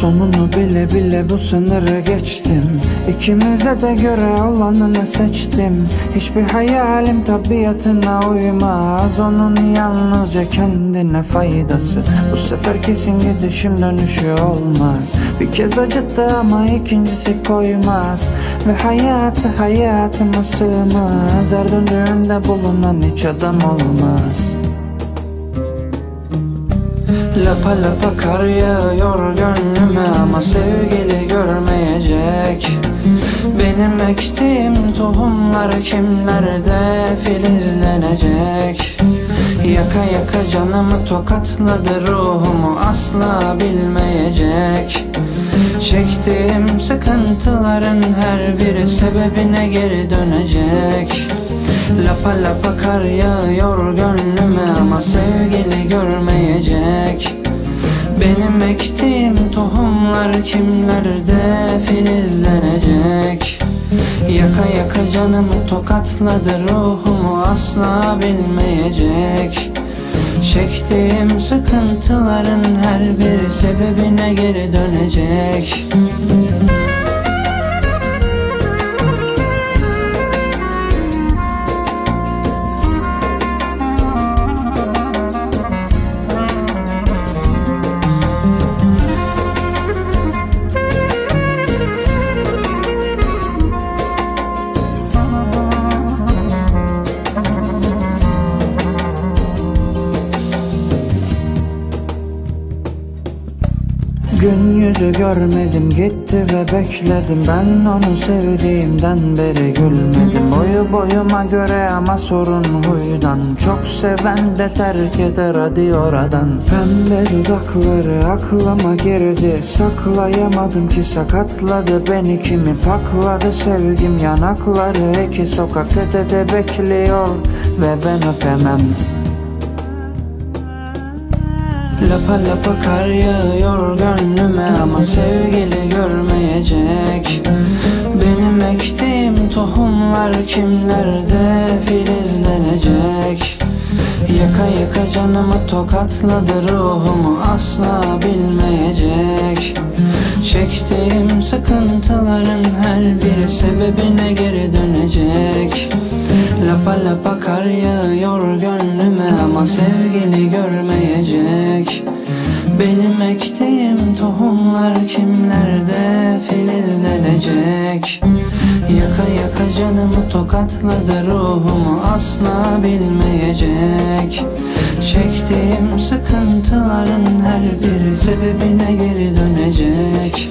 Sonunu bile bile bu sınırı geçtim. İkimize de göre olanını seçtim. Hiçbir hayalim tabiatına uymaz Onun yalnızca kendine faydası. Bu sefer kesin gidişim dönüşü olmaz. Bir kez acıttı ama ikincisi koymaz. Ve hayatı hayatıma sığmaz. Her döndüğümde bulunan hiç adam olmaz Lapa lapa kar yağıyor gönlüme ama sevgili görmeyecek. Benim ektiğim tohumlar kimlerde filizlenecek? Yaka yaka canımı tokatladı ruhumu asla bilmeyecek. Çektiğim sıkıntıların her biri sebebine geri dönecek Lapa lapa kar yağıyor gönlüme ama sevgili görmeyecek. Benim ektiğim tohumlar kimlerde filizlenecek? Yaka yaka canımı tokatladı ruhumu asla bilmeyecek. Çektiğim sıkıntıların her biri sebebine geri dönecek Gün yüzü görmedim gitti ve bekledim. Ben onu sevdiğimden beri gülmedim. Boyu boyuma göre ama sorun huydan. Çok seven de terk eder hadi oradan. Pembe dudakları aklıma girdi. Saklayamadım ki sakatladı beni. Kimi pakladı Sevgim yanakları iki sokak. Ötede bekliyor Ve ben öpemem Lapa lapa kar yağıyor gönlüme ama sevgili görmeyecek. Benim ektiğim tohumlar kimlerde filizlenecek? Yaka yaka canımı tokatladı ruhumu asla bilmeyecek. Çektiğim sıkıntıların her biri sebebine geri dönecek. Lapa lapa kar yağıyor gönlüme ama sevgili görmeyecek ektiğim tohumlar kimlerde filizlenecek? Yaka yaka canımı tokatladı ruhumu asla bilmeyecek. Çektiğim sıkıntıların her biri sebebine geri dönecek